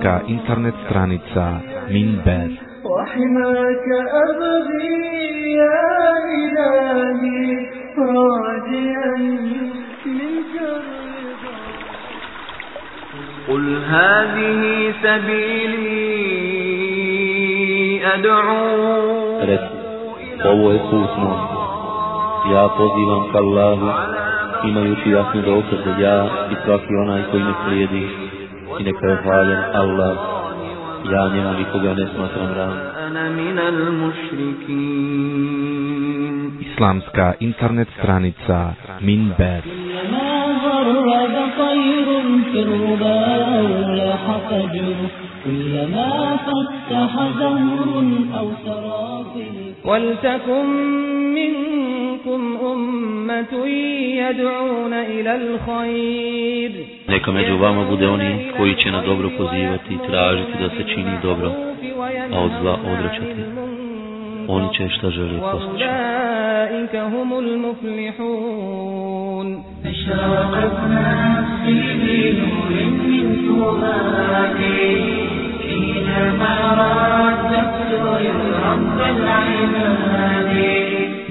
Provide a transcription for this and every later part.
Islamska internet stranica Minber وحماك أبغي يا إلهي راجيا منك الرضا قل هذه سبيلي أدعو Reci, ovo je put moj. Ja pozivam ka Allahu, imajući jasnu dokaz da ja i svaki onaj koji me slijedi. i neka je hvaljen Allah. Ja njemu nikoga ne smatram ram Islamska internet stranica Minber. كلما فتح زهر أو سراب ولتكن Neka među vama bude oni koji će na dobro pozivati i tražiti da se čini dobro, a od zla odrećati. Oni će šta žele postići. وأولئك هم المفلحون أشرقت نفسي بنور من فؤادي حينما رددت لرب العباد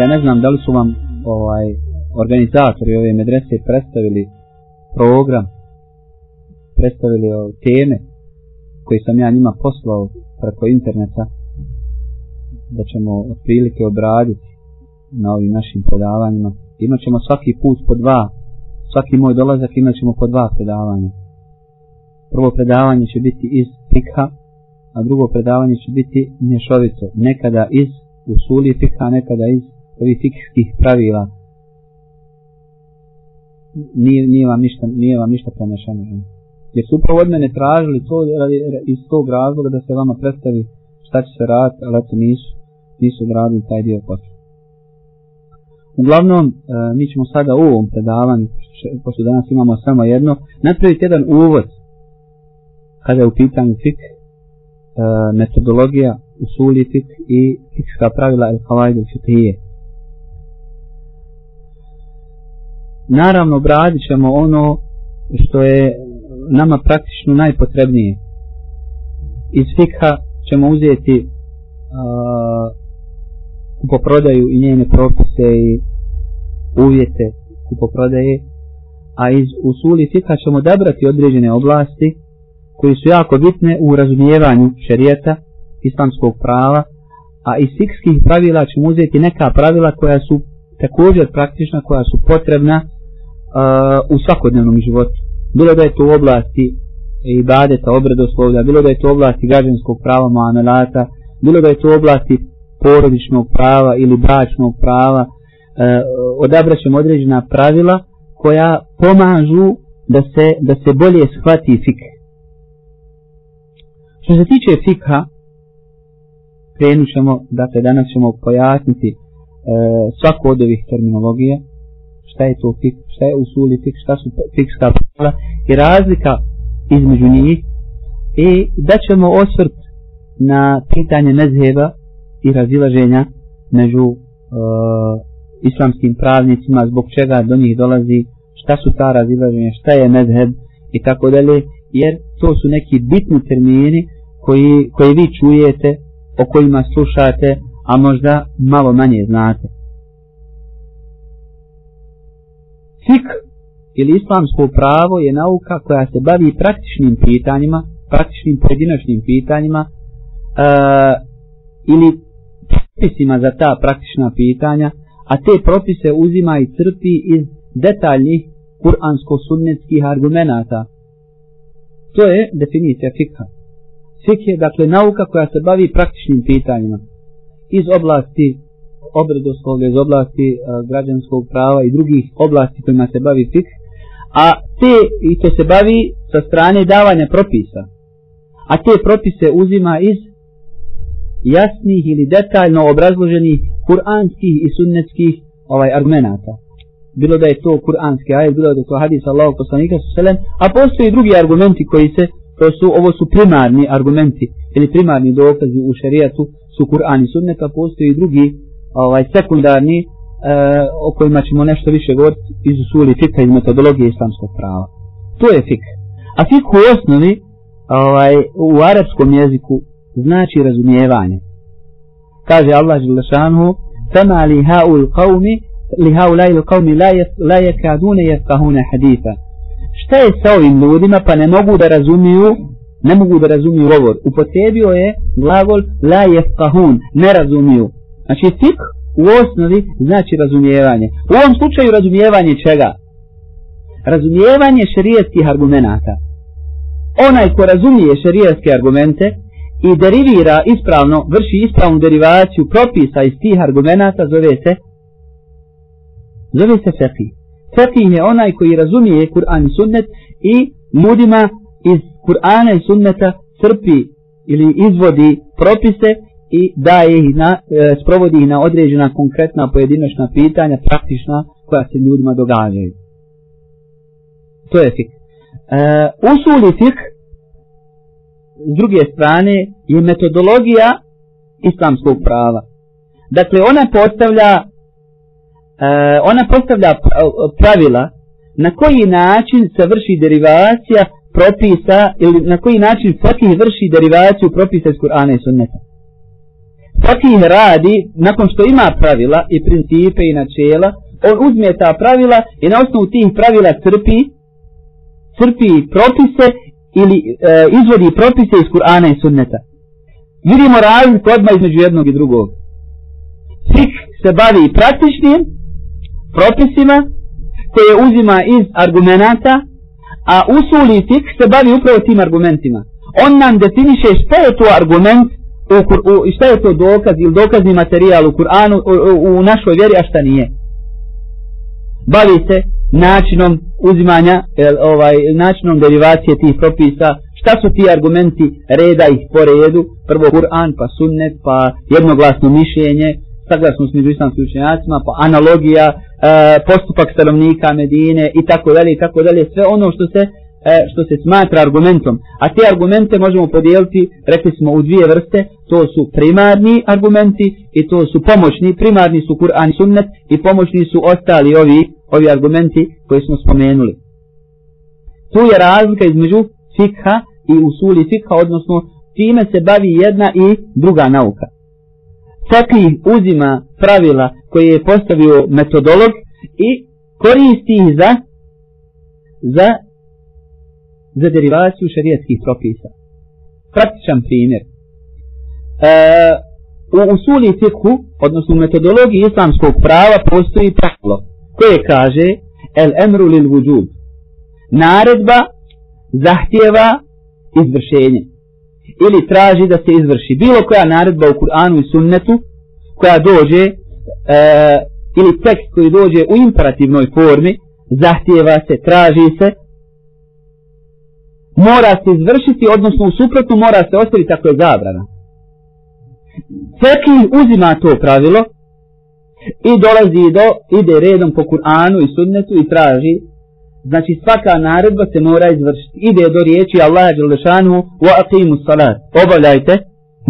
Ja ne znam da li su vam ovaj organizatori ove medrese predstavili program, predstavili o, teme koje sam ja njima poslao preko interneta da ćemo otprilike obraditi na ovim našim predavanjima. Imaćemo svaki put po dva, svaki moj dolazak imaćemo po dva predavanja. Prvo predavanje će biti iz fikha, a drugo predavanje će biti mješovito. Nekada iz usuli fikha, nekada iz ovih fikskih pravila. Nije, nije, vam ništa, nije vam ništa prenešeno. Jer su upravo od mene tražili to iz tog razloga da se vama predstavi šta će se raditi, ali eto nisu, nisu odradili taj dio posla. Uglavnom, e, mi ćemo sada u ovom predavanju, pošto danas imamo samo jedno, napraviti jedan uvod kada je u pitanju fik, e, metodologija, usuli fik i fikska pravila el kavajdu Naravno, obradit ćemo ono što je nama praktično najpotrebnije. Iz fikha ćemo uzeti uh, kupoprodaju i njene propise i uvjete kupoprodaje, a iz usuli fikha ćemo odabrati određene oblasti koji su jako bitne u razumijevanju šerijeta, islamskog prava, a iz fikskih pravila ćemo uzeti neka pravila koja su također praktična, koja su potrebna u svakodnevnom životu. Bilo da je to u oblasti ibadeta, obredoslovlja, bilo da je to u oblasti građanskog prava, muamelata, bilo da je to u oblasti porodičnog prava ili bračnog prava, e, odabraćemo određena pravila koja pomažu da se, da se bolje shvati fik. Što se tiče fikha, krenut ćemo, dakle danas ćemo pojasniti e, svaku od ovih terminologija, šta je to fik, šta je usuli fik, šta su fikska pravila i razlika između njih i da ćemo osvrt na pitanje mezheba i razilaženja među e, islamskim pravnicima, zbog čega do njih dolazi, šta su ta razilaženja, šta je mezheb i tako dalje, jer to su neki bitni termini koji, koji vi čujete o kojima slušate, a možda malo manje znate. Fik ili islamsko pravo je nauka koja se bavi praktičnim pitanjima, praktičnim pojedinačnim pitanjima uh, ili propisima za ta praktična pitanja, a te propise uzima i crpi iz detaljnih kuransko-sunnetskih argumenata. To je definicija fikha. Fik je dakle nauka koja se bavi praktičnim pitanjima iz oblasti obredoslovlje iz oblasti e, građanskog prava i drugih oblasti kojima se bavi fik, a te, i to se bavi sa strane davanja propisa, a te propise uzima iz jasnih ili detaljno obrazloženih kuranskih i sunnetskih ovaj argumenata. Bilo da je to kuranski ajet, bilo da je to hadis Allahog poslanika su selen, a postoji drugi argumenti koji se, to su, ovo su primarni argumenti ili primarni dokazi u šerijatu su Kur'an i sunnet, a postoji drugi ovaj, sekundarni e, o kojima ćemo nešto više govoriti iz usuli fika iz metodologije islamskog prava. To je fik. A fik u osnovi ovaj, u arapskom jeziku znači razumijevanje. Kaže Allah Želešanhu Fama li haul qavmi li haulaj il qavmi la yakadune jefkahune haditha. Šta je sa ovim ljudima pa ne mogu da razumiju ne mogu da razumiju govor. Upotrebio je glagol la jefkahun, ne razumiju. Znači fik u osnovi znači razumijevanje. U ovom slučaju razumijevanje čega? Razumijevanje šerijetskih argumenata. Onaj ko razumije šerijetske argumente i derivira ispravno, vrši ispravnu derivaciju propisa iz tih argumenata, zove se zove se fekih. Fekih je onaj koji razumije Kur'an i sunnet i ljudima iz Kur'ana i sunneta crpi ili izvodi propise i daje ih na, e, sprovodi ih na određena konkretna pojedinačna pitanja, praktična, koja se ljudima događaju. To je fik. E, usuli fik, s druge strane, je metodologija islamskog prava. Dakle, ona postavlja e, ona postavlja pravila na koji način se vrši derivacija propisa ili na koji način fakih vrši derivaciju propisa iz Kur'ana i Sunneta. Fakih radi, nakon što ima pravila i principe i načela, on uzme ta pravila i na osnovu tih pravila crpi, crpi propise ili e, izvodi propise iz Kur'ana i Sunneta. Vidimo razliku odmah između jednog i drugog. Fik se bavi praktičnim propisima koje uzima iz argumenta a usuli fik se bavi upravo tim argumentima. On nam definiše šta je to argument u, u, šta je to dokaz ili dokazni materijal u Kur'anu u, u, u našoj vjeri, a šta nije. Bavi se načinom uzimanja, ovaj, načinom derivacije tih propisa, šta su ti argumenti, reda ih po redu, prvo Kur'an, pa sunnet, pa jednoglasno mišljenje, saglasnost među islamskim učenjacima, pa analogija, e, postupak stanovnika Medine i tako dalje i tako dalje, sve ono što se E, što se smatra argumentom. A te argumente možemo podijeliti, rekli smo, u dvije vrste, to su primarni argumenti i to su pomoćni, primarni su Kur'an i Sunnet i pomoćni su ostali ovi, ovi argumenti koji smo spomenuli. Tu je razlika između fikha i usuli fikha, odnosno time se bavi jedna i druga nauka Fakih uzima pravila koje je postavio metodolog i koristi ih za za za derivaciju šarijetskih propisa. Praktičan primjer. E, u usuli fikhu, odnosno u metodologiji islamskog prava, postoji pravilo koje kaže el emru lil vudub. Naredba zahtjeva izvršenje ili traži da se izvrši bilo koja naredba u Kur'anu i sunnetu koja dođe e, ili tekst koji dođe u imperativnoj formi zahtjeva se, traži se mora se izvršiti odnosno u suprotnu mora se ostaviti ako je zabrana Fekih uzima to pravilo i dolazi do, ide redom po Kur'anu i sunnetu i traži Znači svaka naredba se mora izvršiti. Ide do riječi Allaha Đelešanu wa aqimu salat. Obavljajte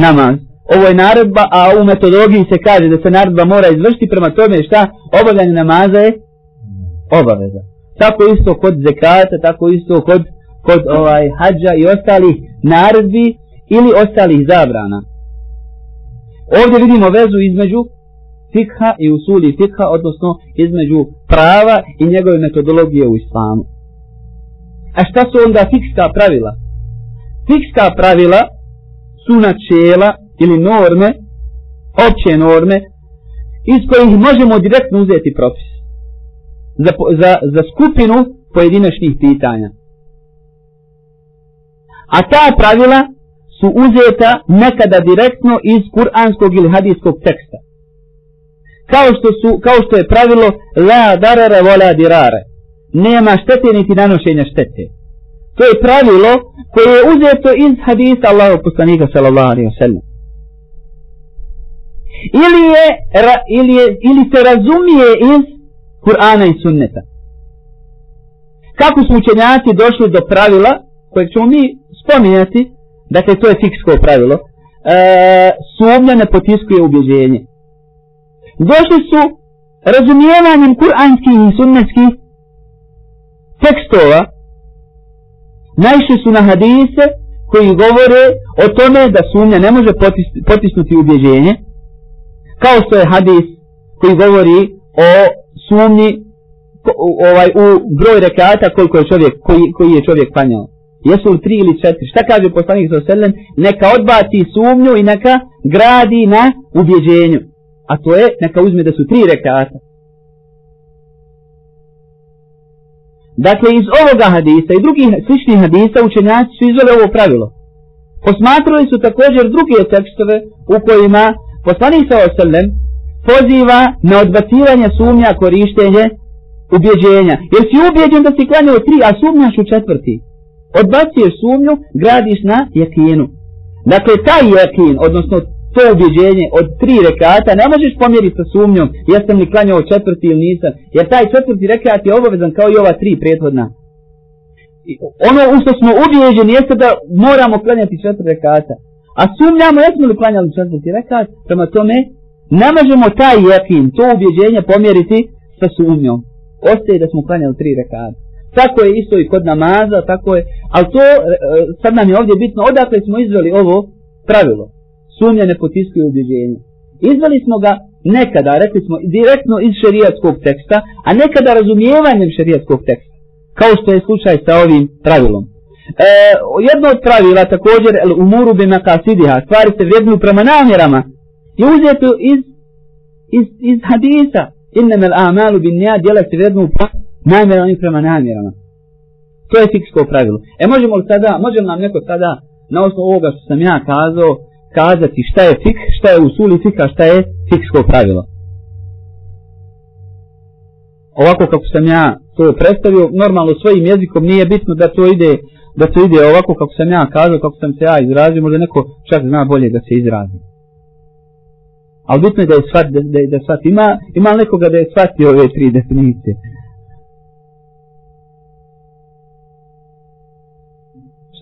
namaz. Ovo je naredba, a u metodologiji se kaže da se naredba mora izvršiti prema tome šta obavljanje namaza je obaveza. Tako isto kod zekata, tako isto kod, kod ovaj hađa i ostalih naredbi ili ostalih zabrana. Ovdje vidimo vezu između fikha i usuli fikha, odnosno između prava i njegove metodologije u islamu. A šta su onda fikska pravila? Fikska pravila su načela ili norme, opće norme, iz kojih možemo direktno uzeti propis za, za, za skupinu pojedinačnih pitanja. A ta pravila su uzeta nekada direktno iz kuranskog ili hadijskog teksta. Kao što, su, kao što je pravilo la darara vola dirare. Nema štete niti nanošenja štete. To je pravilo koje je uzeto iz hadisa Allahu poslanika sallallahu alaihi wa sallam. Ili, je, ra, ili, je, ili se razumije iz Kur'ana i sunneta. Kako su učenjaci došli do pravila koje ćemo mi spominjati, dakle to je fiksko pravilo, e, sumnja ne potiskuje ubjeđenje. Došli su razumijevanjem kur'anskih i sunnetskih tekstova, najšli su na hadise koji govore o tome da sumnja ne može potisnuti ubjeđenje, kao što je hadis koji govori o sumnji ovaj u broj rekata koliko je čovjek koji, koji je čovjek panjao. Jesu li tri ili četiri? Šta kaže poslanik sa selem? Neka odbaci sumnju i neka gradi na ubjeđenju. A to je neka uzme da su tri rekata. Dakle, iz ovoga hadisa i drugih sličnih hadisa učenjaci su izvele ovo pravilo. Posmatrali su također druge tekstove u kojima poslanik sa selem poziva na odbacivanje sumnja korištenje ubjeđenja. Jer si ubjeđen da si klanjao tri, a sumnjaš u četvrti. Odbacuješ sumnju, gradiš na jakinu. Dakle, taj jakin, odnosno to ubjeđenje od tri rekata, ne možeš pomjeriti sa sumnjom, jesam li klanjao četvrti ili nisam. Jer taj četvrti rekat je obavezan kao i ova tri prethodna. Ono u što smo ubjeđeni jeste da moramo klanjati četiri rekata. A sumnjamo jesmo li klanjali četvrti rekat, prema tome ne možemo taj jakin, to ubjeđenje pomjeriti sa sumnjom ostaje da smo klanjali tri rekata Tako je isto i kod namaza, tako je, ali to e, e, sad nam je ovdje bitno, odakle smo izveli ovo pravilo. Sumnje ne potiskuje ubjeđenje. Izveli smo ga nekada, rekli smo, direktno iz šerijatskog teksta, a nekada razumijevanjem šerijatskog teksta. Kao što je slučaj sa ovim pravilom. E, jedno od pravila također, u umuru bi makasidiha, stvari se vrednu prema namjerama, je uzeto iz, iz, iz hadisa, innama amalu bin niyat djela se vrednu prema namjerama i prema namjerama. To je fiksko pravilo. E možemo li sada, možemo nam neko sada na osnovu ovoga što sam ja kazao, kazati šta je fik, šta je usuli fika, šta je fiksko pravilo. Ovako kako sam ja to predstavio, normalno svojim jezikom nije bitno da to ide da to ide ovako kako sam ja kazao, kako sam se ja izrazio, možda neko čak zna bolje da se izrazi. Ali bitno je da je svat, da, da, da svat ima, ima nekoga da je shvatio ove tri definicije.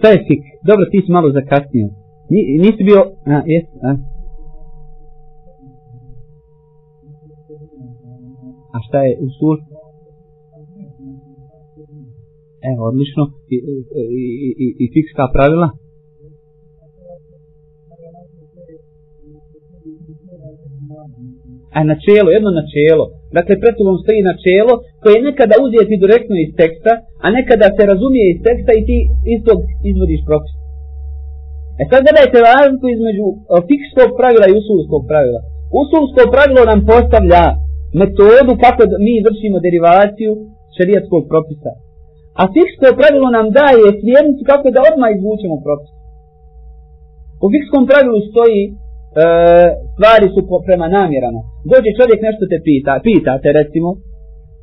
Šta je fik? Dobro, ti si malo zakasnio. Ni, nisi bio... A, jes, a. A šta je usul? Evo, odlično. E, I, i, i, i, i fikska pravila? a načelo, jedno načelo. Dakle, pred tobom stoji načelo koje je nekada uzeti direktno iz teksta, a nekada se razumije iz teksta i ti iz tog izvodiš propis. E sad gledajte razliku između e, fikskog pravila i usulskog pravila. Usulsko pravilo nam postavlja metodu kako mi vršimo derivaciju šerijatskog propisa. A fiksko pravilo nam daje smjernicu kako da odmah izvučemo propis. U fikskom pravilu stoji E, stvari su po, prema namjerama. Dođe čovjek nešto te pita, pita te recimo,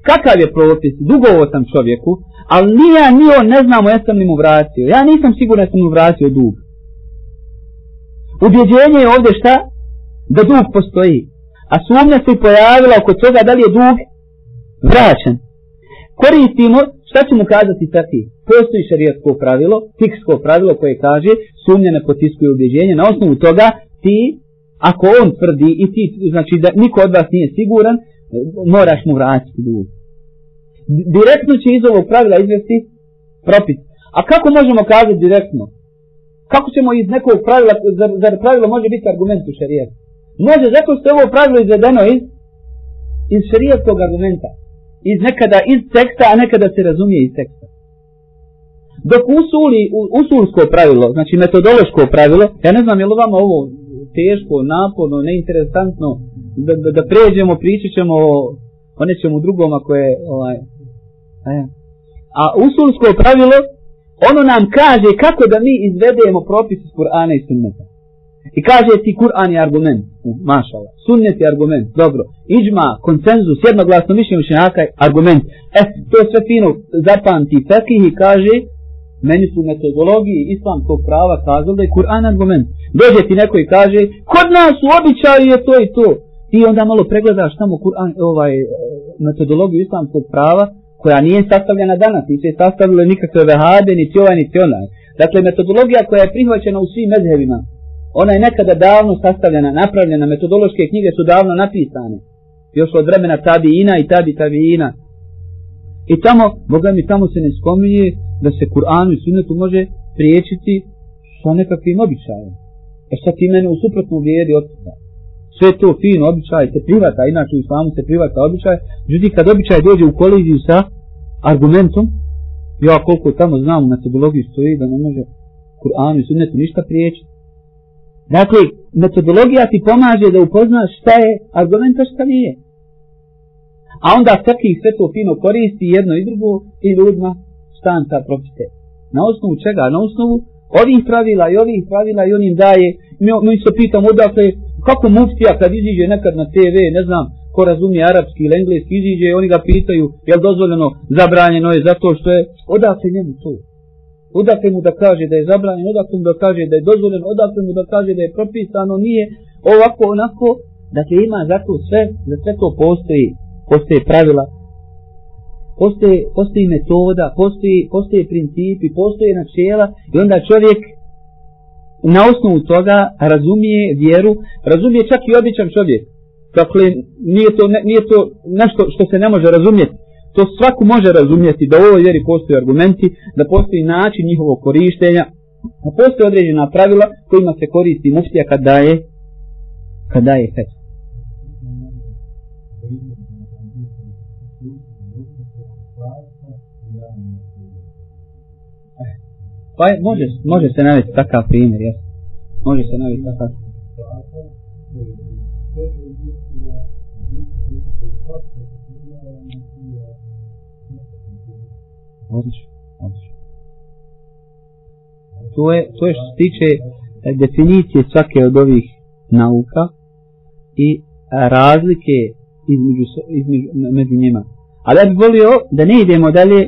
kakav je propis, dugovo sam čovjeku, ali ni ja ni on ne znamo jesam li mu vratio. Ja nisam siguran da sam mu vratio dug. Ubjeđenje je ovdje šta? Da dug postoji. A sumnja se pojavila oko toga da li je dug vraćen. Koristimo, šta ćemo kazati taki? Postoji šarijetsko pravilo, fiksko pravilo koje kaže sumnja ne potiskuje ubjeđenje. Na osnovu toga ti ako on tvrdi i ti, znači da niko od vas nije siguran, moraš mu vratiti dug. Direktno će iz ovog pravila izvesti propis. A kako možemo kazati direktno? Kako ćemo iz nekog pravila, zar, zar pravilo može biti argument u šarijetu? Može, zato što je ovo pravilo izvedeno iz, iz šarijetskog argumenta. Iz nekada iz teksta, a nekada se razumije iz teksta. Dok usuli, usulsko pravilo, znači metodološko pravilo, ja ne znam je li vama ovo teško, naporno, neinteresantno, da, da, da pređemo, pričat ćemo o, o nečemu drugom ako je, ovaj, a, a usulsko pravilo, ono nam kaže kako da mi izvedemo propis iz Kur'ana i sunneta. I kaže ti Kur'an je argument, mašala, sunnet je argument, dobro, iđma, konsenzus, jednoglasno mišljenje učenjaka je argument. E, to je sve fino zapamti Fekih i kaže, meni su metodologiji islamskog prava kazali da je Kur'an argument. Dođe ti neko i kaže, kod nas u običaju je to i to. Ti onda malo pregledaš tamo Kur'an, ovaj, eh, metodologiju islamskog prava, koja nije sastavljena danas, niti je sastavljena nikakve vehabe, niti ovaj, niti onaj. Dakle, metodologija koja je prihvaćena u svim mezhevima, ona je nekada davno sastavljena, napravljena, metodološke knjige su davno napisane. Još od vremena tabiina i tabi tabiina. I tamo, Boga mi tamo se ne spominje da se Kur'anu i sunnetu može priječiti sa nekakvim običajem. E sad ti meni u suprotnom vjeri od. Sve to fino običaj se privata, inače u islamu se privata običaj, međutim kad običaj dođe u koliziju sa argumentom, ja koliko tamo znam u metodologiji stoji da ne može Kur'anu i sunnetu ništa priječiti. Dakle, metodologija ti pomaže da upoznaš šta je argument, a šta nije. A onda svaki sve to fino koristi jedno i drugo i ljudima štanta profite. Na osnovu čega? Na osnovu ovih pravila i ovih pravila i on im daje. Mi, mi se pitamo odakle, kako muftija kad iziđe nekad na TV, ne znam, ko razumije arapski ili engleski, iziđe i oni ga pitaju, je li dozvoljeno, zabranjeno je zato što je, odakle njemu to? Odakle mu da kaže da je zabranjeno, odakle mu da kaže da je dozvoljeno, odakle mu da kaže da je propisano, nije ovako, onako. Dakle, ima zato sve, za sve to postoji, postoje pravila, postoje, postoji metoda, postoji, postoje principi, postoje načela i onda čovjek na osnovu toga razumije vjeru, razumije čak i običan čovjek. Dakle, nije to, ne, nije to nešto što se ne može razumjeti. To svaku može razumjeti da u ovoj vjeri postoje argumenti, da postoji način njihovog korištenja, da postoje određena pravila kojima se koristi muftija kad daje, kad daje fetvu. Pa je, može, može se navesti takav primjer, jes. Može se navesti takav. Odlično, odlično. To je, to je što se tiče e, definicije svake od ovih nauka i e, razlike između, između, među njima. Ali ja bih volio da ne idemo dalje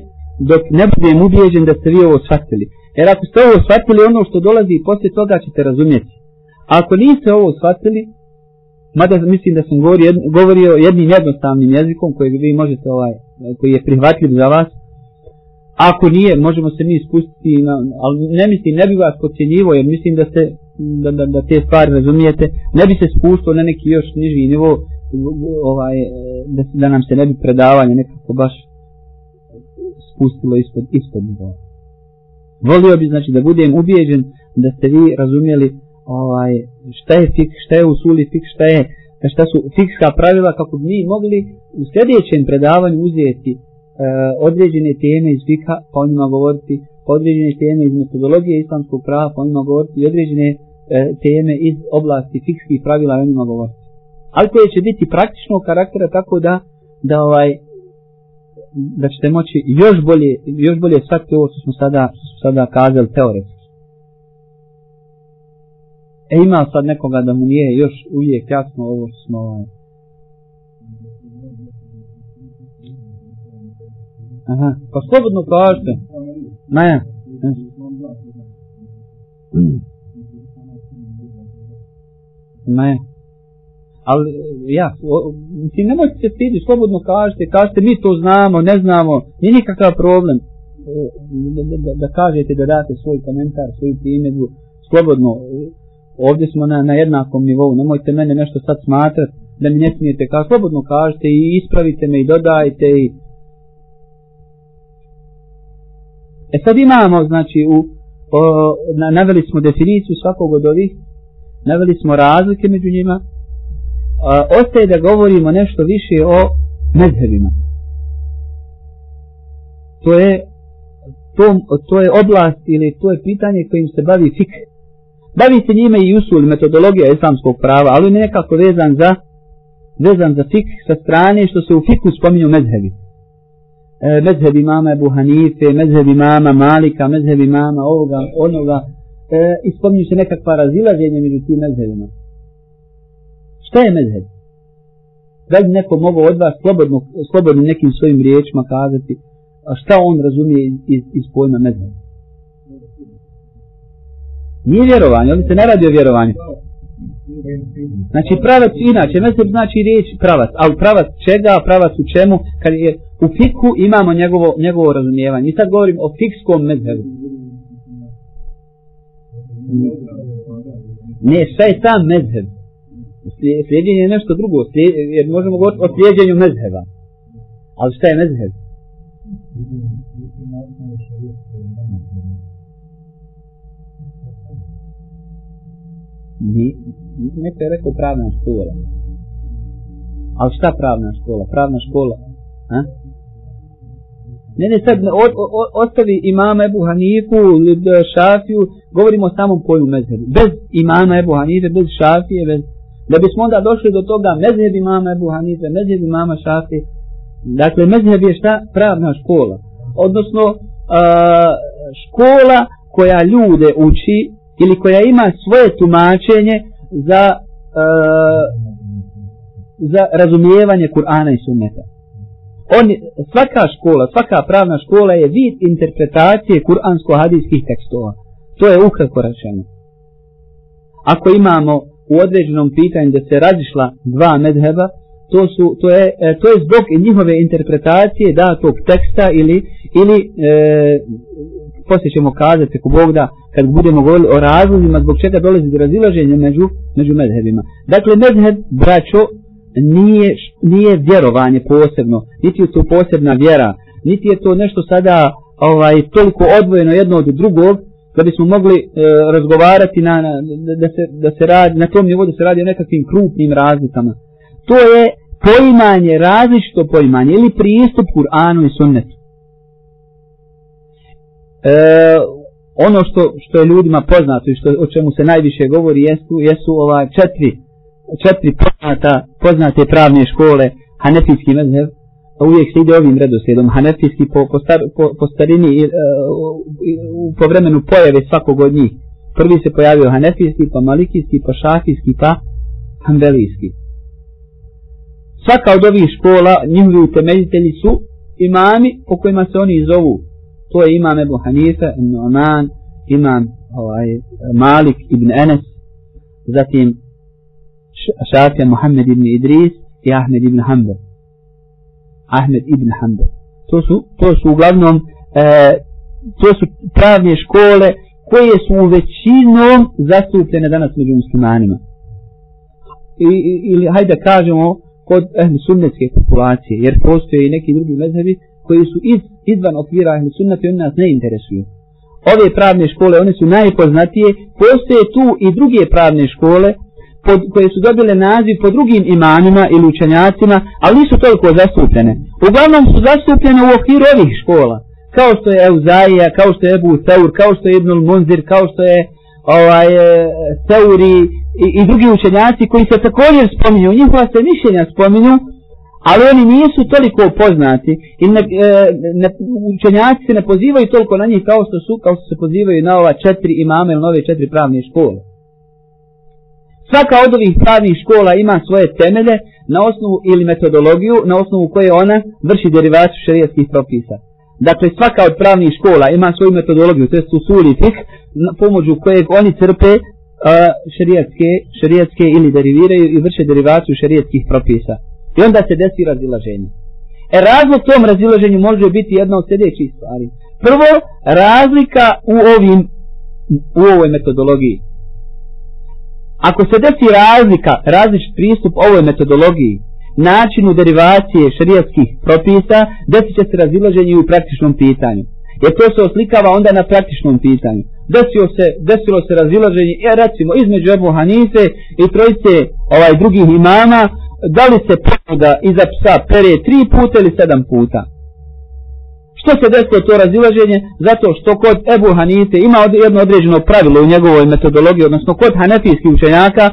dok ne budem ubijeđen da ste vi ovo shvatili. Jer ako ste ovo shvatili, ono što dolazi poslije toga ćete razumjeti. A ako niste ovo shvatili, mada mislim da sam govorio, jed, govorio jednim jednostavnim jezikom koji vi možete ovaj, koji je prihvatljiv za vas, ako nije, možemo se mi spustiti, na, ali ne mislim, ne bi vas podcjenjivo, jer mislim da ste, da, da, da te stvari razumijete, ne bi se spustio na neki još niži nivo, ovaj, da, da nam se ne bi predavanje nekako baš spustilo ispod, ispod nivoa. Volio bi znači da budem ubijeđen da ste vi razumjeli ovaj šta je fik, šta je usuli fik, šta je šta su fikska pravila kako bi mi mogli u sljedećem predavanju uzeti e, određene teme iz fika pa o njima govoriti, pa određene teme iz metodologije islamskog prava pa o njima govoriti i određene e, teme iz oblasti fikskih pravila o njima govoriti. Ali koje će biti praktičnog karaktera tako da da ovaj da ćete moći još bolje, još bolje shvatiti ovo što smo sada, sada kazali teoretski. E ima sad nekoga da mu nije još uvijek jasno ovo što smo ovaj. Aha, pa slobodno kažete. Maja. Maja. Ali ja, o, mislim, nemojte se stidi, slobodno kažete, kažete mi to znamo, ne znamo, nije nikakav problem. Da, da, da, da kažete, da date svoj komentar, svoju primjedbu, slobodno, ovdje smo na, na jednakom nivou, nemojte mene nešto sad smatrati, da mi ne smijete, kao slobodno kažete i ispravite me i dodajte i E sad imamo, znači, u, o, na, naveli smo definiciju svakog od ovih, naveli smo razlike među njima, ostaje da govorimo nešto više o mezhebima. To je to, to je oblast ili to je pitanje kojim se bavi fik. Bavi se njime i usul, metodologija islamskog prava, ali nekako vezan za vezan za fik sa strane što se u fiku spominju mezhebi. E, mezhebi mama Ebu Hanife, mezhebi mama Malika, mezhebi mama ovoga, onoga, e, i spominju se nekakva razilaženja među tim mezhebima. Šta je mezheb? Da li neko mogu od vas slobodno, slobodno nekim svojim riječima kazati, a šta on razumije iz, iz pojma mezheb? Nije vjerovanje, ali se ne radi o vjerovanju. Znači pravac, inače, mezheb znači riječ pravac, ali pravac čega, pravac u čemu, kad je u fikhu imamo njegovo, njegovo razumijevanje. I sad govorim o fikskom mezhebu. Ne, šta je sam mezheb? Slijedjenje je nešto drugo, slijed, jer možemo govoriti o slijedjenju mezheba. Ali šta je mezheb? Ni, neko je rekao pravna škola. Ali šta pravna škola? Pravna škola. A? Ne, ne, sad o, o, ostavi imama Ebu Hanifu, Šafiju, govorimo o samom pojmu mezhebu. Bez imama Ebu Hanife, bez Šafije, bez... Da bismo onda došli do toga mezheb imama Ebu Hanife, mezheb imama Šafije, Dakle, mezheb je šta? Pravna škola. Odnosno, a, škola koja ljude uči ili koja ima svoje tumačenje za, a, za razumijevanje Kur'ana i sunneta. On, svaka škola, svaka pravna škola je vid interpretacije kuransko-hadijskih tekstova. To je ukratko rečeno. Ako imamo u određenom pitanju da se razišla dva medheba, to su to je e, to je zbog njihove interpretacije da tog teksta ili ili e, poslije ćemo kazati ako Bog da kad budemo govorili o razlozima zbog čega dolazi do razilaženja među među medhebima. Dakle medheb, braćo nije nije vjerovanje posebno, niti je to posebna vjera, niti je to nešto sada ovaj toliko odvojeno jedno od drugog da bismo mogli e, razgovarati na, na da se da se radi na tom nivou da se radi o nekakvim krupnim razlikama to je poimanje, različito poimanje ili pristup Kur'anu i sunnetu. E, ono što, što je ljudima poznato i što, o čemu se najviše govori jesu, jesu ova četiri, četiri poznata, poznate pravne škole, hanefijski mezheb, Pa uvijek se ide ovim redoslijedom, hanefijski po, po, star, po, po starini e, e, i, uh, po vremenu pojave svakog od njih. Prvi se pojavio hanefijski, pa malikijski, pa šafijski, pa hanbelijski svaka od ovih škola, njihovi utemeljitelji su imami po kojima se oni zovu. To je imam Ebu Hanife, Nu'man, imam ovaj, Malik ibn Enes, zatim Šafija Muhammed ibn Idris i Ahmed ibn Hanbel. Ahmed ibn Hanbel. To su, to su uglavnom, e, to su pravne škole koje su u većinom zastupljene danas među muslimanima. I, ili hajde kažemo, kod ehli sunnetske populacije, jer postoje i neki drugi mezhebi koji su iz, izvan okvira ehli sunnete i oni nas ne interesuju. Ove pravne škole, one su najpoznatije, postoje tu i druge pravne škole pod, koje su dobile naziv po drugim imanima ili učenjacima, ali nisu toliko zastupljene. Uglavnom su zastupljene u okviru ovih škola, kao što je Euzaija, kao što je Ebu Theur, kao što je Ibnul Munzir, kao što je ovaj, e, Theuri i, i drugi učenjaci koji se također spominju, njihova se mišljenja spominju, ali oni nisu toliko poznati i ne, e, ne, učenjaci se ne pozivaju toliko na njih kao što su, kao što se pozivaju na ova četiri imame ili nove četiri pravne škole. Svaka od ovih pravnih škola ima svoje temelje na osnovu ili metodologiju na osnovu koje ona vrši derivaciju šerijatskih propisa. Dakle, svaka od pravnih škola ima svoju metodologiju, to je usuli fik, pomoću kojeg oni crpe šerijatske, šerijatske ili deriviraju i vrše derivaciju šerijatskih propisa. I onda se desi razilaženje. E razlog tom razilaženju može biti jedna od sljedećih stvari. Prvo, razlika u ovim u ovoj metodologiji. Ako se desi razlika, različit pristup ovoj metodologiji, načinu derivacije šarijatskih propisa, desit će se razilaženje u praktičnom pitanju. Jer to se oslikava onda na praktičnom pitanju. Desilo se, desilo se razilaženje, ja recimo, između Ebu Hanife i trojice ovaj drugih imama, da li se povoda iza psa pere tri puta ili sedam puta. Što se desilo to razilaženje? Zato što kod Ebu Hanife ima jedno određeno pravilo u njegovoj metodologiji, odnosno kod hanefijskih učenjaka,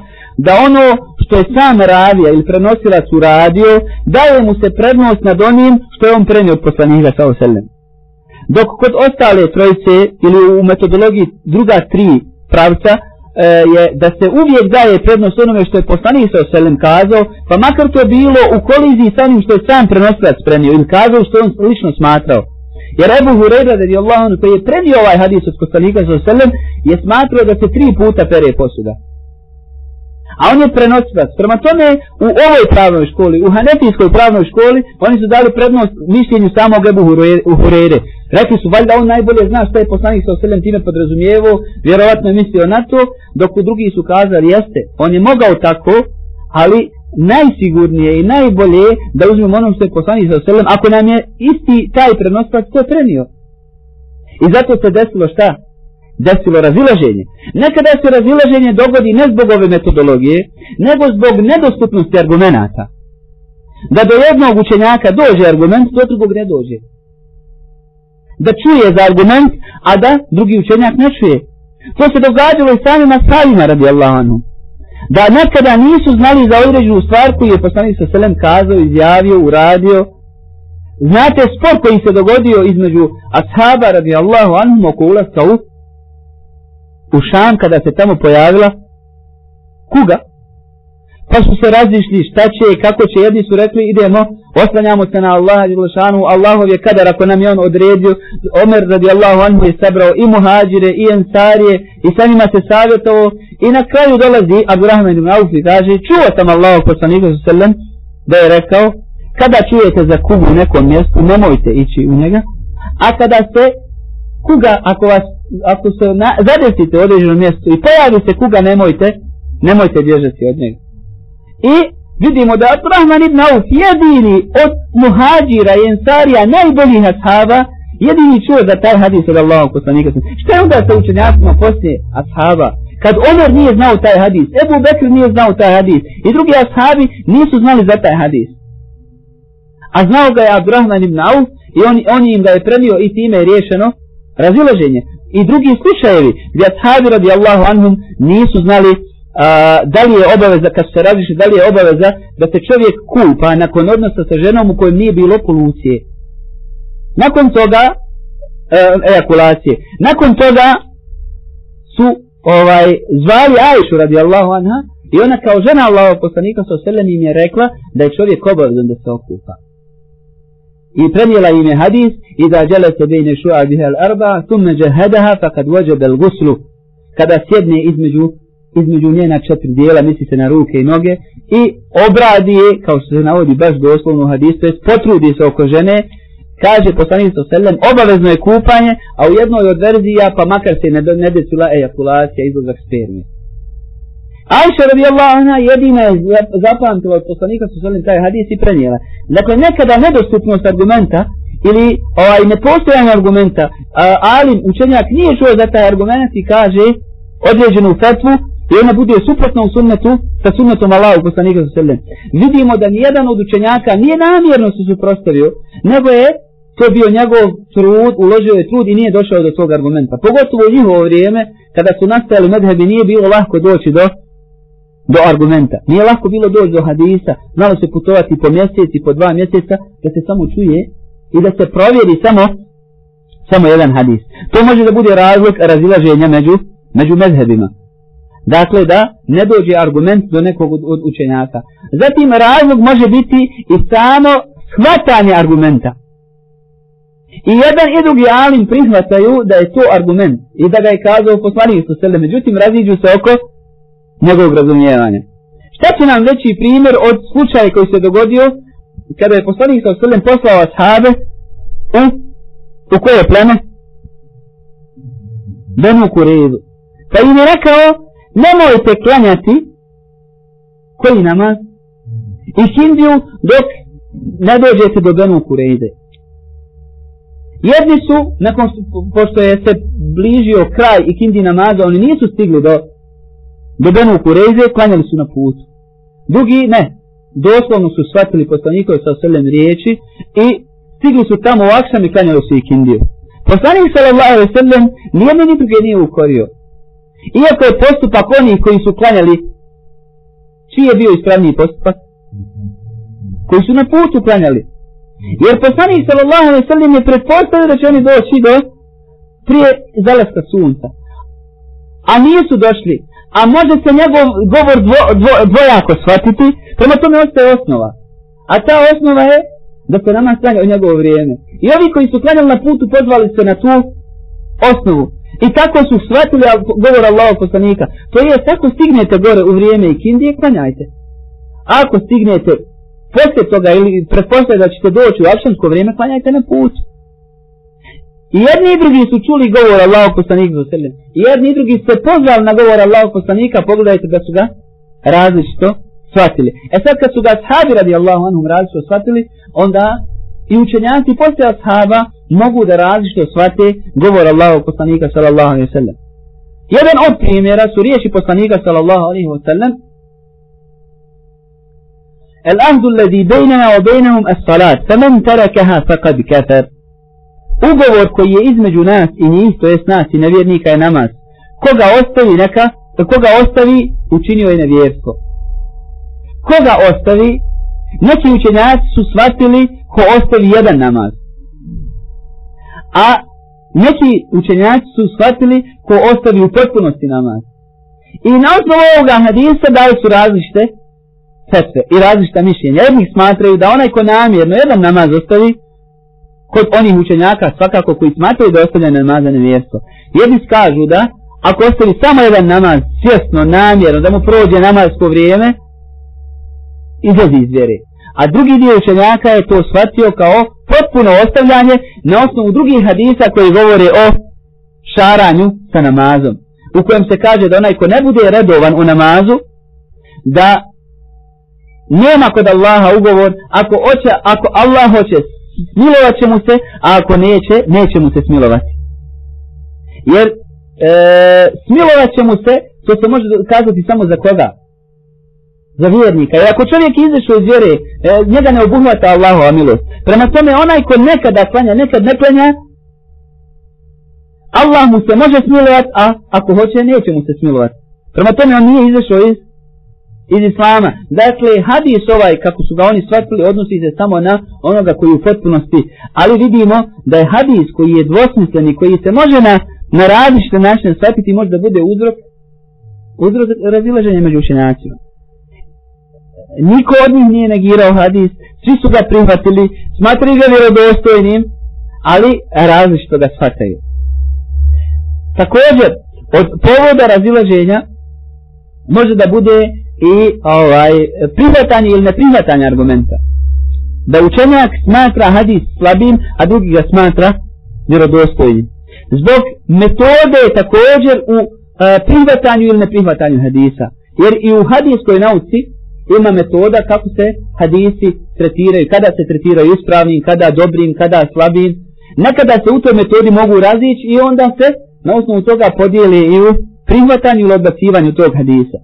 da ono što je sam radio ili prenosilac uradio, daje mu se prednost nad onim što je on prenio od poslanika sa oselem. Dok kod ostale trojice ili u metodologiji druga tri pravca, e, je da se uvijek daje prednost onome što je poslanik sa oselem kazao, pa makar to bilo u koliziji sa onim što je sam prenosilac prenio ili kazao što on lično smatrao. Jer Ebu Hureyra radijallahu anhu koji je prenio ovaj hadis od poslanika sa oselem je smatrao da se tri puta pere posuda. A on je prenosilac. Prema tome, u ovoj pravnoj školi, u Hanefijskoj pravnoj školi, oni su dali prednost mišljenju samog Ebu Hureyre. Rekli su, valjda on najbolje zna šta je poslanik sa oselem time podrazumijevo, vjerovatno je mislio na to, dok u drugi su kazali, jeste, on je mogao tako, ali najsigurnije i najbolje da uzmemo ono što je poslanik sa selem ako nam je isti taj prenosilac to prenio. I zato se desilo šta? desilo razilaženje. Nekada se razilaženje dogodi ne zbog ove metodologije, nego zbog nedostupnosti argumenta. Da do jednog učenjaka dođe argument, do drugog ne dođe. Da čuje za argument, a da drugi učenjak ne čuje. To se događalo i samima stavima radi Allahanu. Da nekada nisu znali za određenu stvar koju je poslanik sa selem kazao, izjavio, uradio. Znate spor koji se dogodio između ashaba radi Allahu anhu oko ulaska u u Šam kada se tamo pojavila kuga pa su se razišli šta će i kako će jedni su rekli idemo oslanjamo se na Allaha Đelešanu, Allahov je kadar ako nam je on odredio. Omer radi Allahu anhu je sabrao i muhađire i ensarije i sa njima se savjetovo i na kraju dolazi Abdurrahman ibn Auf i kaže čuo sam Allahov poslanika sallam da je rekao kada čujete za kugu u nekom mjestu nemojte ići u njega a kada se kuga ako vas ako se na, zadesite u određenom mjestu i pojavi se kuga nemojte nemojte bježati od njega i vidimo da Abdurrahman ibn Auf jedini od muhađira i ensarija najboljih ashaba jedini čuo za taj hadis od Allahog poslanika Šta je onda sa učenjacima poslije ashaba? Kad Omer nije znao taj hadis Ebu Bekr nije znao taj hadis i drugi ashabi nisu znali za taj hadis. A znao ga je Abdurrahman ibn Auf i on, on im ga je prenio i time je riješeno razilaženje. I drugi slučajevi gdje ashabi radi Allahu anhum nisu znali a, da li je obaveza, kad se različi, da li je obaveza da se čovjek kupa nakon odnosa sa ženom u kojem nije bilo kolucije. Nakon toga, e, ejakulacije, nakon toga su ovaj zvali Ajšu radi Allahu anha i ona kao žena Allahov poslanika sa selem im je rekla da je čovjek obavezan da se okupa. I prenijela im je hadis i da žele se bejne šu'a biha al-arba thumme džahedaha fakad vođebe l-guslu kada sjedne između između njena četiri dijela misli se na ruke i noge i obradi je kao što se navodi baš doslovno hadis to jest potrudi se oko žene kaže poslanik sa obavezno je kupanje a u jednoj od verzija pa makar se ne, ne desila ejakulacija izlazak spermije Ajša radijallahu anha jedina je zapamtila od poslanika su selem taj hadis i prenijela. Dakle, nekada nedostupnost argumenta ili ovaj nepostojanje argumenta, ali učenjak nije čuo za taj argument i kaže određenu fetvu i ona bude suprotna u sunnetu sa sunnetom Allahu poslanika su svojim. Vidimo da nijedan od učenjaka nije namjerno se suprostavio, nego je to bio njegov trud, uložio je trud i nije došao do tog argumenta. Pogotovo u njihovo vrijeme, kada su nastajali medhebi, nije bilo lahko doći do do argumenta. Nije lako bilo doći do hadisa, znalo se putovati po mjeseci, po dva mjeseca, da se samo čuje i da se provjeri samo samo jedan hadis. To može da bude razlog razilaženja među, među medhebima. Dakle, da ne dođe argument do nekog od, od učenjaka. Zatim, razlog može biti i samo shvatanje argumenta. I jedan i drugi alim prihvataju da je to argument i da ga je kazao poslanik su sele. Međutim, raziđu se oko njegovog razumijevanja. Šta će nam veći primjer od slučaja koji se dogodio kada je poslanik sa sele poslao ashabe u, u koje pleme? Benu Kurezu. Pa im je rekao, nemojte klanjati koji namaz i hindiju dok ne dođete do Benu Kurejde. Jedni su, nakon što, pošto je se bližio kraj i kindi namaza, oni nisu stigli do, do Benu Kureze, klanjali su na putu. Drugi ne, doslovno su shvatili poslanikove sa srljem riječi i stigli su tamo u Akšam i klanjali su i kindiju. Poslanik sallallahu alaihi sallam nije ni druge nije ukorio. Iako je postupak onih koji su klanjali, čiji je bio ispravniji postupak? Koji su na putu klanjali. Jer poslanik sallallahu alaihi sallam je pretpostavio da će oni doći do prije zalaska sunca. A nisu došli. A može se njegov govor dvo, dvo, dvojako shvatiti, prema tome ostaje osnova. A ta osnova je da se nama stranja u njegovo vrijeme. I ovi koji su klanjali na putu pozvali se na tu osnovu. I tako su shvatili govor Allahog poslanika. To je, ako stignete gore u vrijeme i kindije, klanjajte. Ako stignete poslije toga ili pretpostavljate da ćete doći u apšansko vrijeme, klanjajte na put. I jedni i drugi su čuli govor Allahog poslanika za. I jedni i drugi se pozvali na govor Allahog poslanika, pogledajte da su ga različito shvatili. E sad kad su ga sahabi radi Allahu anhum različito shvatili, onda i učenjaci poslije ashaba mogu da različito shvate govor Allahog poslanika sallallahu alaihi wa sallam. Jedan od primjera su riječi poslanika sallallahu alaihi wa sallam الأهد الذي بيننا وبينهم الصلاة فمن تركها فقد كفر Ugovor koji je između nas i njih, to jest nas i nevjernika je namaz. Koga ostavi neka, koga ostavi, učinio je nevjerstvo. Koga ostavi, neki učenjaci su shvatili ko ostavi jedan namaz. A neki učenjaci su shvatili ko ostavi u potpunosti namaz. I na osnovu ovoga hadisa dali su različite fetve i različita mišljenja. Jedni smatraju da onaj ko namjerno jedan namaz ostavi, kod onih učenjaka svakako koji smatraju da ostavlja namaza mjesto. Jedni skažu da ako ostavi samo jedan namaz svjesno, namjerno, da mu prođe namazsko vrijeme, izlazi iz vjere. A drugi dio učenjaka je to shvatio kao potpuno ostavljanje na osnovu drugih hadisa koji govore o šaranju sa namazom. U kojem se kaže da onaj ko ne bude redovan u namazu, da nema kod Allaha ugovor, ako, oće, ako Allah hoće smilovat će mu se, a ako neće, neće mu se smilovati. Jer e, smilovat će mu se, to se može kazati samo za koga? Za vjernika. Jer ako čovjek izišao iz vjere, e, njega ne obuhvata Allahova milost. Prema tome, onaj ko nekada klanja, nekad ne klanja, Allah mu se može smilovat, a ako hoće, neće mu se smilovat. Prema tome, on nije izašao iz iz islama. Dakle, hadis ovaj, kako su ga oni shvatili, odnosi se samo na onoga koji u potpunosti. Ali vidimo da je hadis koji je dvosmislen i koji se može na, na različite načine shvatiti, može da bude uzrok, uzrok razilaženja među učenjacima. Niko od njih nije negirao hadis, svi su ga prihvatili, smatrili ga vjerodostojnim, ali različito ga shvataju. Također, od povoda razilaženja može da bude i ovaj prihvatanje ili neprihvatanje argumenta. Da učenjak smatra hadis slabim, a drugi ga smatra vjerodostojnim. Zbog metode također u uh, prihvatanju ili neprihvatanju hadisa. Jer i u hadiskoj nauci ima metoda kako se hadisi tretiraju, kada se tretiraju ispravnim, kada dobrim, kada slabim. Nekada se u toj metodi mogu razići i onda se na osnovu toga podijeli i u prihvatanju ili odbacivanju tog hadisa.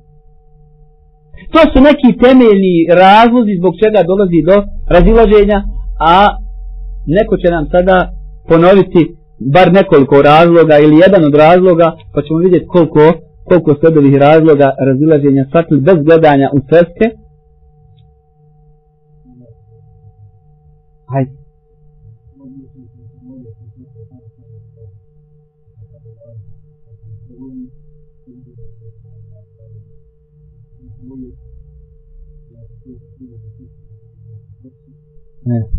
To su neki temeljni razlozi zbog čega dolazi do razilaženja, a neko će nam sada ponoviti bar nekoliko razloga ili jedan od razloga, pa ćemo vidjeti koliko, koliko se od ovih razloga razilaženja shvatili bez gledanja u ceske. Hajde. Ne.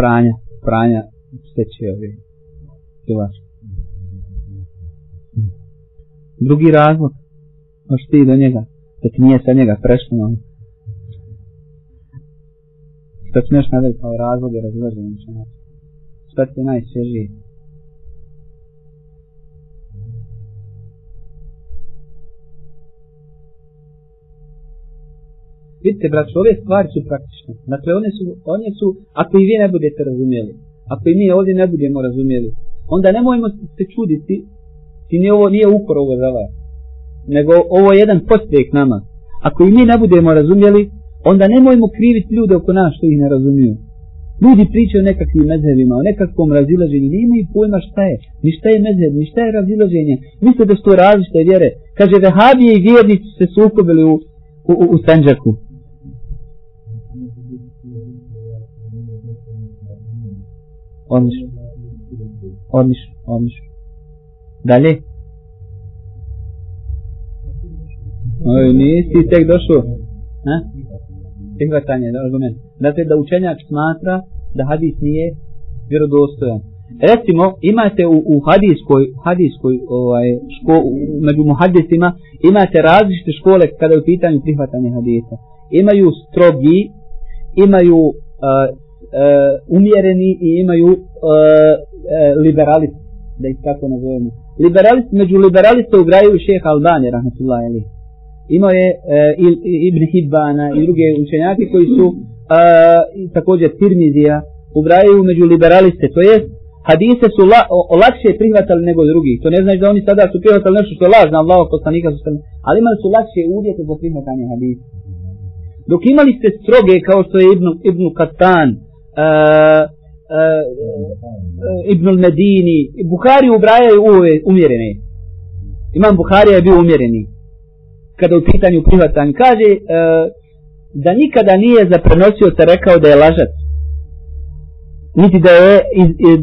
Pranja, pranja, steći ove pilački. Drugi razlog, možeš ti do njega, da ti nije sa njega prešlo, ono. Što smo još naveli kao razloge razilaženja učenjaka. Znači, Što ti je najsvježije? Vidite, braću, ove stvari su praktične. Dakle, one su, one su, ako i vi ne budete razumijeli, ako i mi ovdje ne budemo razumijeli, onda nemojmo se čuditi, ti nije ovo, nije upor ovo za vas, nego ovo je jedan postrijek nama. Ako i mi ne budemo razumijeli, onda nemojmo kriviti ljude oko nas što ih ne razumiju. Ljudi pričaju o nekakvim mezhebima, o nekakvom razilaženju, ne imaju pojma šta je, ni šta je mezheb, ni šta je razilaženje. Misle da su to različite vjere. Kaže, vehabije i vjernici se sukobili u, u, u, u Sanđaku. Odlično. Odlično, odlično. Dalje? Oj, nisi tek došao. Ha? Prihvatanje, argument. Dakle, da učenjak smatra da hadis nije vjerodostojan. Recimo, imate u, u hadijskoj, hadijskoj ovaj, ško, među muhadisima, imate različite škole kada je u pitanju prihvatanja hadisa. Imaju strogi, imaju uh, E, umjereni i imaju uh, da ih tako nazovemo. Liberalisti, među liberaliste ugraju šeha Albani, rahmatullahi alihi imao je Ibn Hibbana i druge učenjake koji su uh, također Tirmizija ubrajaju među liberaliste, to jest hadise su la, o, o, lakše prihvatali nego drugi. To ne znači da oni sada su prihvatali nešto što je lažno, Allah poslanika su stane, ali imali su lakše uvjete za prihvatanje hadisa. Dok imali ste stroge kao što je Ibn, Ibn Katan, uh, uh, Ibn Medini, Buhari ubrajaju ove umjerene. Imam Buharija je bio umjereni. Kada u pitanju prihvatanja kaže e, da nikada nije za prenosioca rekao da je lažac. Niti da je,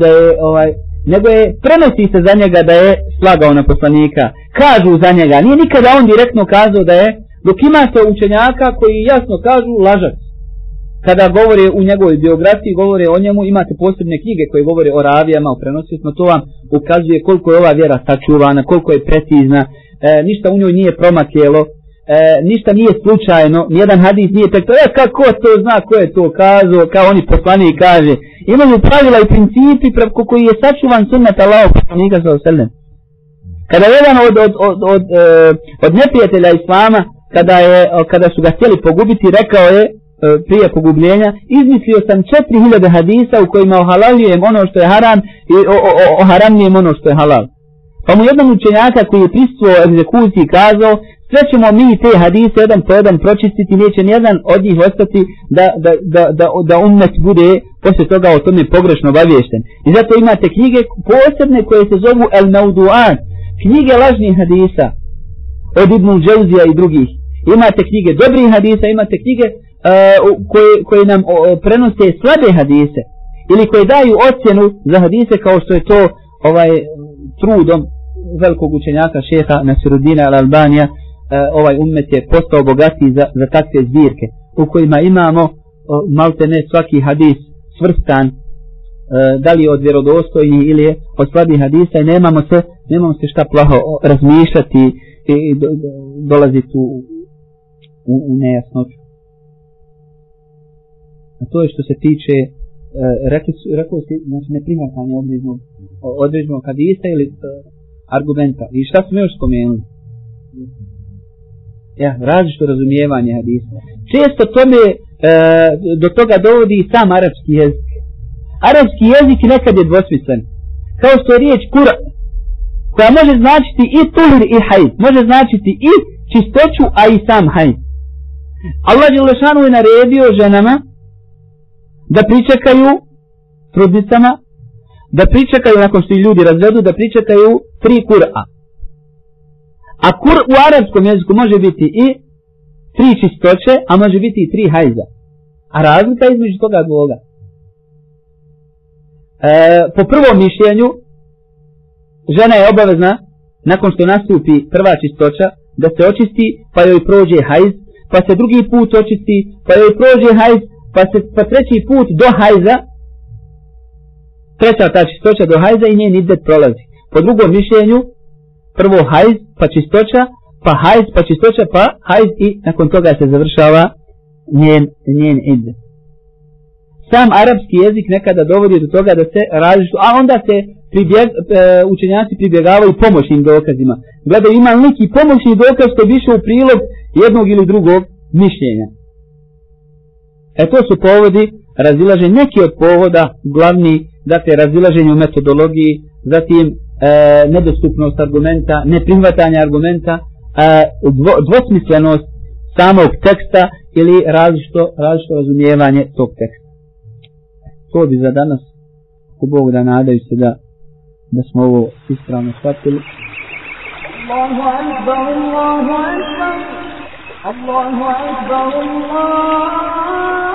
da je ovaj, nego je prenosi se za njega da je slagao na poslanika. Kažu za njega, nije nikada on direktno kazao da je dok imate učenjaka koji jasno kažu lažac kada govore u njegovoj biografiji govore o njemu, imate posebne knjige koje govore o ravijama, o prenosicima, to vam ukazuje koliko je ova vjera sačuvana, koliko je precizna, e, ništa u njoj nije promakjelo, e, ništa nije slučajno, nijedan hadis nije tek to, e, kako to zna, ko je to kazao, kao oni poslani kaže, imaju pravila i principi preko koji je sačuvan sunnet Allaho poslanika sa oselem. Kada jedan od, od, od, od, od, od neprijatelja Islama, kada, je, kada su ga htjeli pogubiti, rekao je, E, prije pogubljenja, izmislio sam 4000 hadisa u kojima ohalaljujem ono što je haram i oharamnijem ono što je halal. Pa mu jedan učenjaka koji je pristuo egzekuciji kazao, sve ćemo mi te hadise jedan po jedan pročistiti, neće nijedan od njih ostati da, da, da, da, da umet bude poslije toga o tome pogrešno obavješten. I zato imate knjige posebne koje se zovu El Naudu'an, knjige lažnih hadisa od Ibn Džauzija i drugih. Imate knjige dobrih hadisa, imate knjige E, koje, koje nam o, prenose slabe hadise ili koje daju ocjenu za hadise kao što je to ovaj trudom velikog učenjaka šeha Nasirudina al-Albanija e, ovaj umet je postao bogatiji za, za takve zbirke u kojima imamo malte ne svaki hadis svrstan e, da li je od vjerodostojnih ili je od slabih hadisa i nemamo se, nemamo se šta plaho razmišljati i do, do, dolaziti u, u, u nejasnoću a to je što se tiče uh, rekli su, rekao si, znači neprihvatanje određenog, određenog hadisa ili e, argumenta. I šta smo još spomenuli? Ja, različito razumijevanje hadisa. Često tome e, do toga dovodi i sam arapski jezik. Arapski jezik nekad je dvosmislen. Kao što je riječ kura, koja može značiti i tuhir i hajz. Može značiti i čistoću, a i sam hajz. Allah Đelešanu je naredio ženama, da pričekaju trudnicama, da pričekaju nakon što ljudi razvedu, da pričekaju tri kur'a. A kur u arabskom jeziku može biti i tri čistoće, a može biti i tri hajza. A razlika između toga dvoga. E, po prvom mišljenju, žena je obavezna, nakon što nastupi prva čistoća, da se očisti, pa joj prođe hajz, pa se drugi put očisti, pa joj prođe hajz, pa se pa treći put do hajza treća ta čistoća do hajza i njen idet prolazi po drugom mišljenju prvo hajz pa čistoća pa hajz pa čistoća pa hajz i nakon toga se završava njen, njen idet sam arapski jezik nekada dovodi do toga da se različito, a onda se pribjeg, e, učenjaci pribjegavaju pomoćnim dokazima. Gledaju ima neki pomoćni dokaz što bi u prilog jednog ili drugog mišljenja. E to su povodi razilaženja, neki od povoda, glavni, dakle, razilaženje u metodologiji, zatim e, nedostupnost argumenta, neprihvatanje argumenta, e, dvo, dvosmislenost samog teksta ili različito, različito razumijevanje tog teksta. E, to bi za danas, ako Bog da nadaju se da, da smo ovo ispravno shvatili. Allahu akbar, Allahu akbar, Allahu akbar, أشهد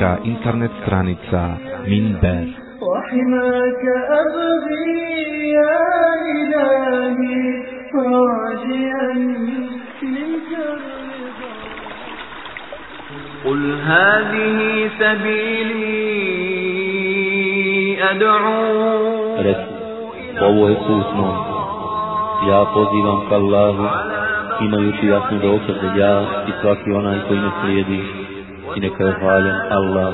Islamska internet stranica Minber وحماك أبغي يا إلهي راجيا منك الرضا قل هذه سبيلي أدعو Reci, ovo je put moj. Ja pozivam ka Allahu, imajući jasnu dokaz da ja i svaki onaj koji me slijedi إنكرفايا الله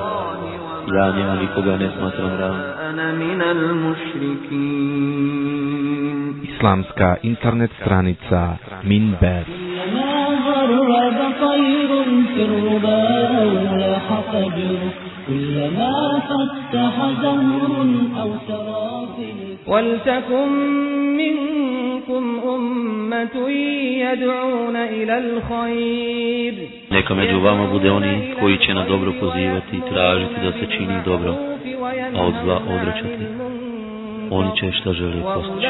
يا نعمي كغانس كلما Islamska internet stranica Minber. ولتكن منكم أمة يدعون إلى الخير. Neka među vama bude oni koji će na dobro pozivati i tražiti da se čini dobro, a od zla odrećati. Oni će šta žele postići.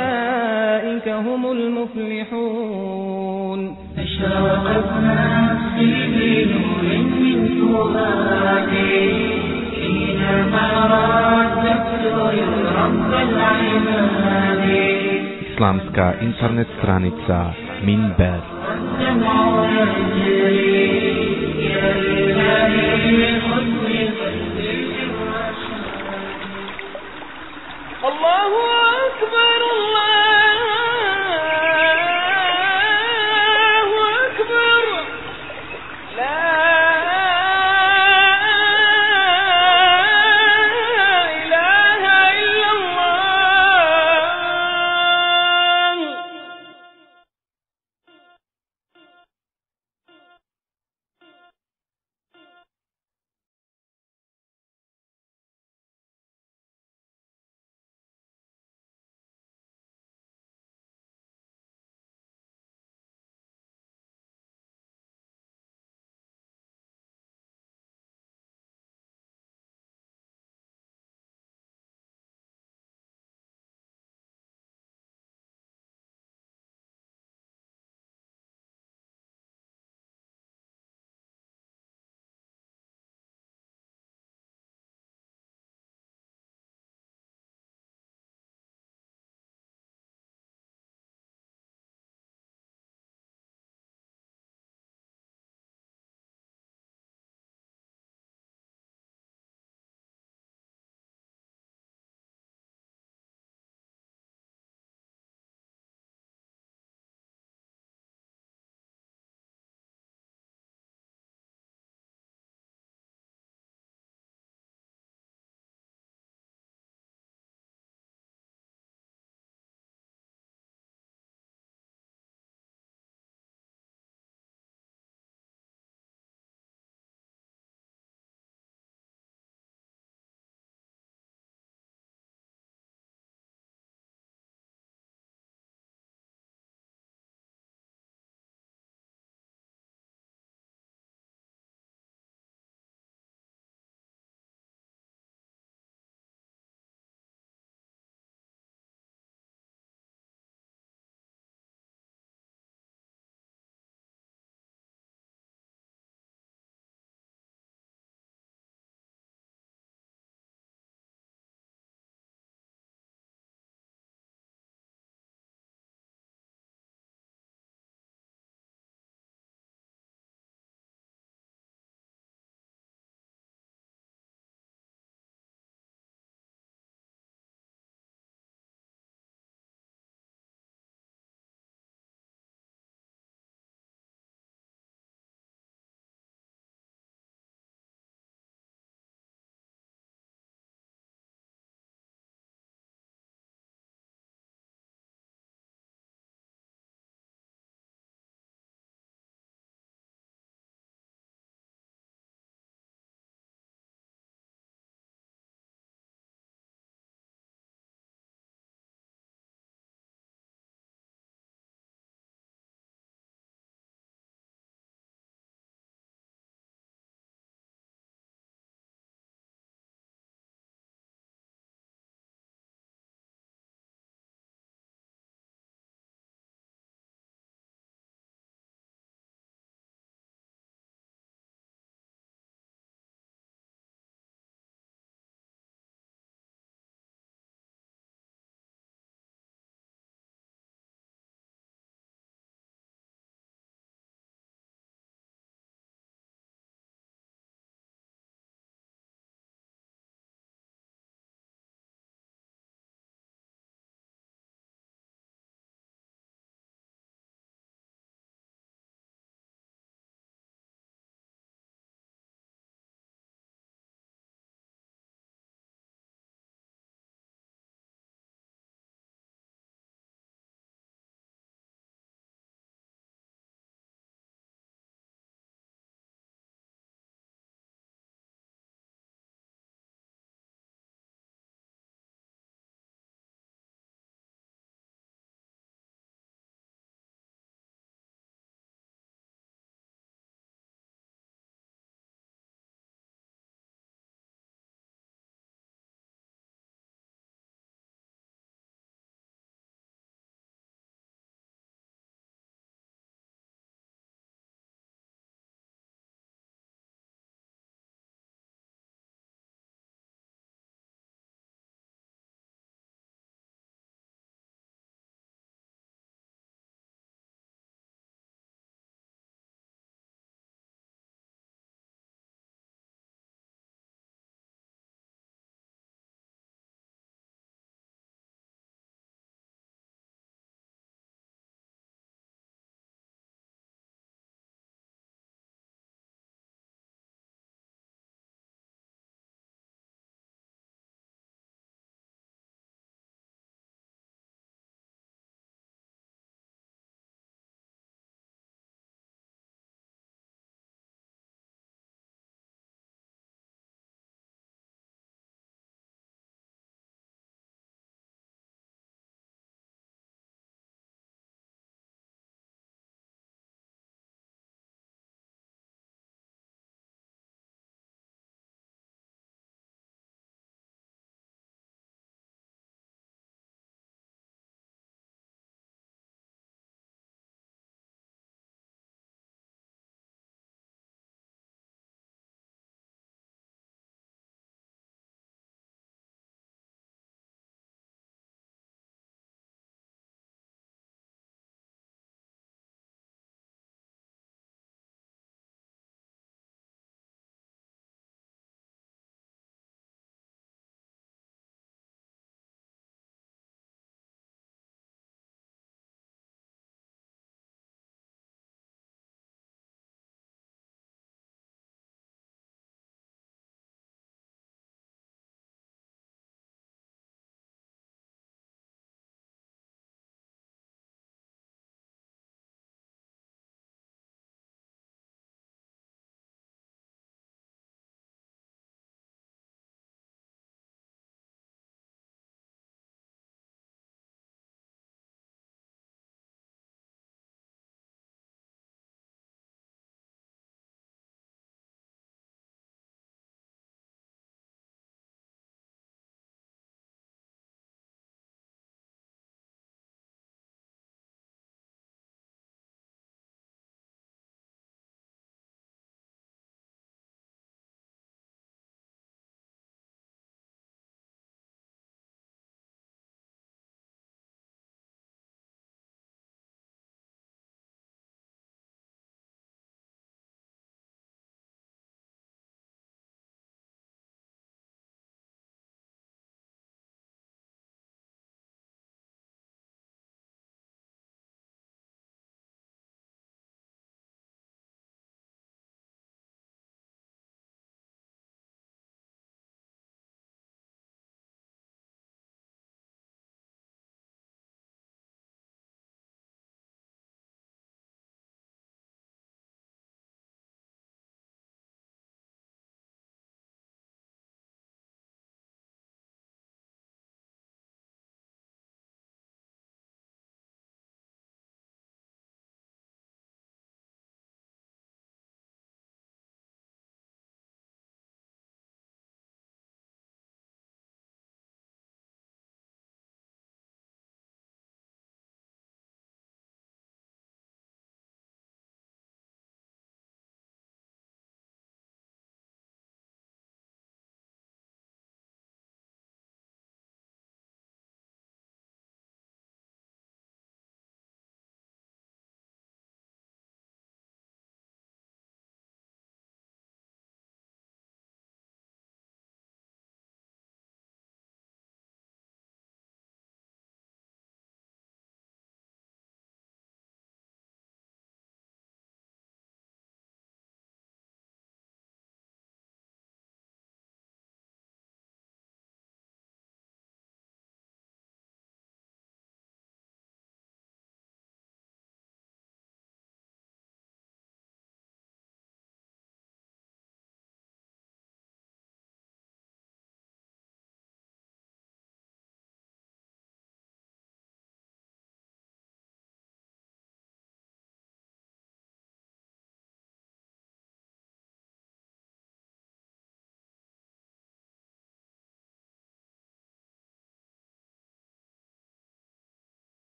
Islamska internet stranica Minber. إلهي خذ بقلبي الله أكبر